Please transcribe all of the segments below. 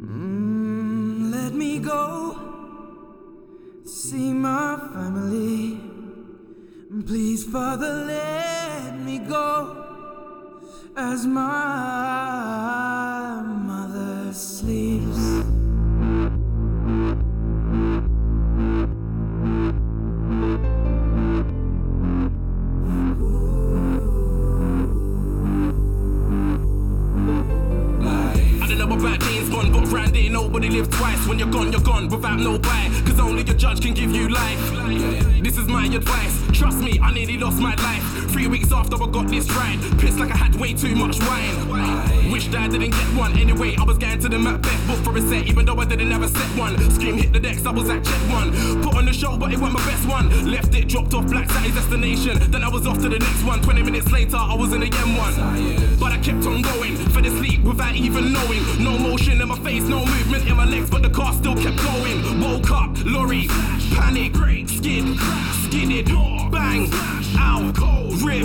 Mm, let me go see my family. Please, Father, let me go as my about James Bond, but here nobody lives twice. When you're gone, you're gone without no buy. Cause only your judge can give you life. This is my advice. Trust me, I nearly lost my life. Three weeks after I got this right, pissed like I had way too much wine. Wished I didn't get one. Anyway, I was going to the Macbeth book for a set, even though I didn't have a set one. Scream hit the decks, I was at check one. Put on the show, but it wasn't my best one. Left it, dropped off Black Saturday's destination. Then I was off to the next one. 20 minutes later, I was in the M1. But I kept on going, fell asleep without even knowing. No motion in my face, no movement in my legs, but the car still kept going. Woke up, lorry, panic, skid, bang, out, rip.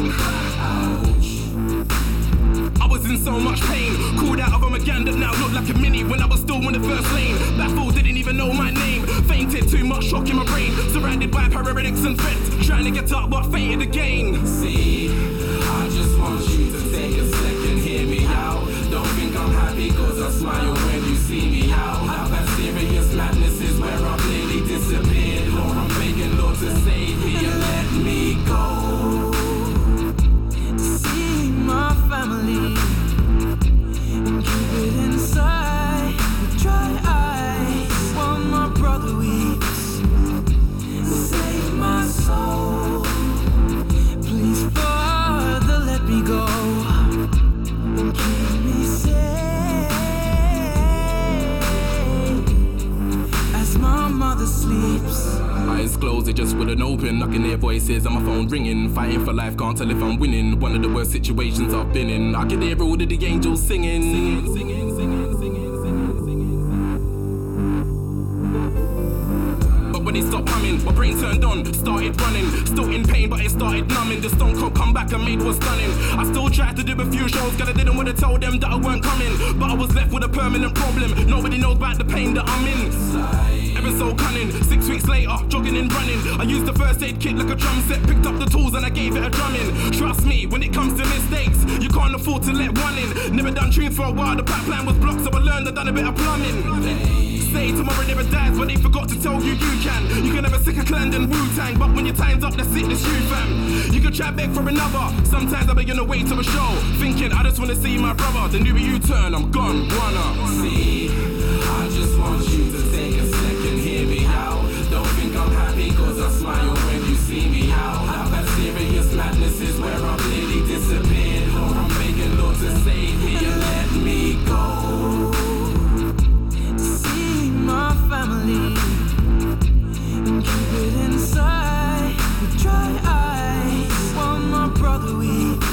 I was in so much pain, called out of a maganda, now looked like a mini when I was still in the first lane. Baffled, didn't even know my name. Fainted, too much shock in my brain. Surrounded by paramedics and vets, trying to get up but fainted again. See, Eyes closed, they just wouldn't open. I their voices on my phone ringing. Fighting for life, can't tell if I'm winning. One of the worst situations I've been in. I can hear all of the angels singing. Singing, singing, singing. But when it stopped humming, my brain turned on, started running. Still in pain, but it started numbing. The stone cold come back and made was stunning. I still tried to do a few shows, cause I didn't want to tell them that I weren't coming. But I was left with a permanent problem. Nobody knows about the pain that I'm in. Ever so cunning, six weeks later, jogging and running. I used the first aid kit like a drum set, picked up the tools and I gave it a drumming. Trust me, when it comes to mistakes, you can't afford to let one in. Never done tunes for a while, the pipeline was blocked, so I learned I done a bit of plumbing. Say tomorrow never dies, but they forgot to tell you you can. You can have a clan than Wu Tang, but when your time's up, that's it, that's you, fam. You can try beg for another. Sometimes I begin to wait to a show, thinking I just wanna see my brother. Then do a U turn, I'm gone, one up. See, not is where I'm nearly disappearing Or I'm begging Lord to save me and let me go. See my family And keep it inside With dry eyes. While my brother weeps.